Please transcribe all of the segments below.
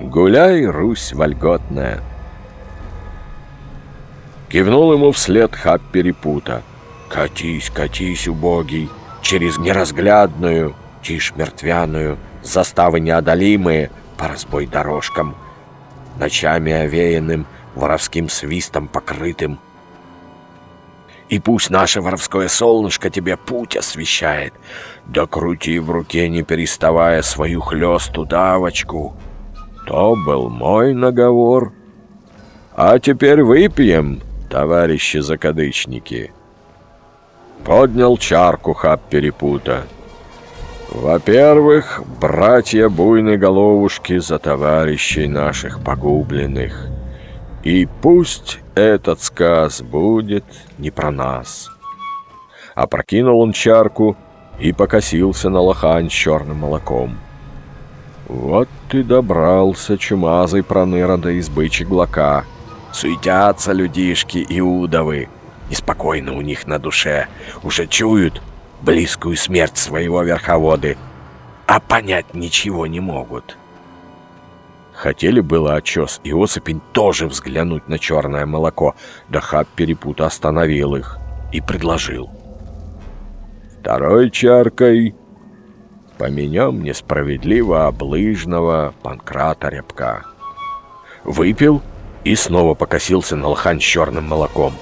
Гуляй, Русь вольготная. Кивнул ему вслед хаб перепута. Катись, катись, убогий, через неразглядную, тишь мертвяную, заставы неодолимые по разбой дорожкам, ночами овеянным, воровским свистом покрытым. И пусть наше воровское солнышко тебе путь освещает, да крути в руке, не переставая свою хлесту давочку. То был мой наговор. А теперь выпьем, товарищи закадычники. Поднял чарку хап перепута. Во-первых, братья буйной головушки за товарищей наших погубленных. И пусть этот сказ будет не про нас. Опрокинул он чарку и покосился на лохань с черным молоком. Вот ты добрался, чумазый проныра до избы чеглака. Суетятся людишки иудовы, неспокойно у них на душе, уже чуют, близкую смерть своего верховоды, а понять ничего не могут. Хотели было очес и Осыпень тоже взглянуть на черное молоко, да хаб перепута остановил их и предложил. Второй чаркой поменем несправедливо облыжного Панкрата Рябка. Выпил и снова покосился на лохань с черным молоком.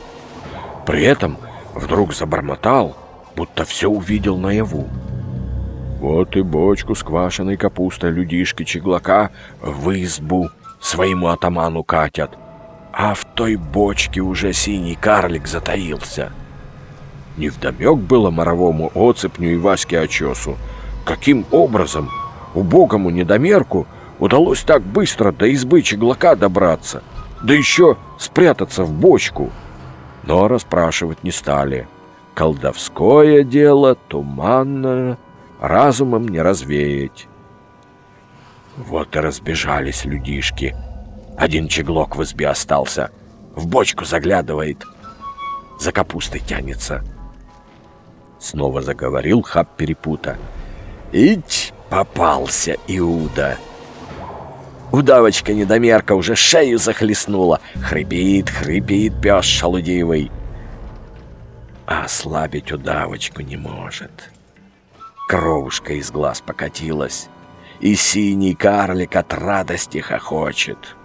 При этом вдруг забормотал — будто все увидел наяву. Вот и бочку с квашеной капустой людишки Чеглака в избу своему атаману катят, а в той бочке уже синий карлик затаился. Невдомек было моровому оцепню и Ваське Очесу, каким образом убогому недомерку удалось так быстро до избы Чеглака добраться, да еще спрятаться в бочку. Но расспрашивать не стали — Колдовское дело туманное, разумом не развеять. Вот и разбежались людишки. Один чеглок в избе остался. В бочку заглядывает. За капустой тянется. Снова заговорил хаб перепута. Ить попался Иуда. Удавочка-недомерка уже шею захлестнула. Хрипит, хрипит пес шалудивый а ослабить удавочку не может. Кровушка из глаз покатилась, и синий карлик от радости хохочет.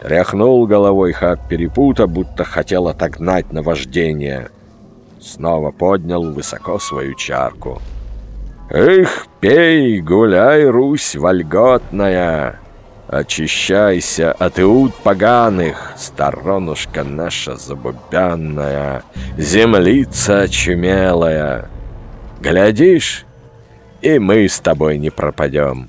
Тряхнул головой хаб перепута, будто хотел отогнать наваждение. Снова поднял высоко свою чарку. «Эх, пей, гуляй, Русь вольготная!» Очищайся от иуд поганых, сторонушка наша забубянная, землица очумелая. Глядишь, и мы с тобой не пропадем.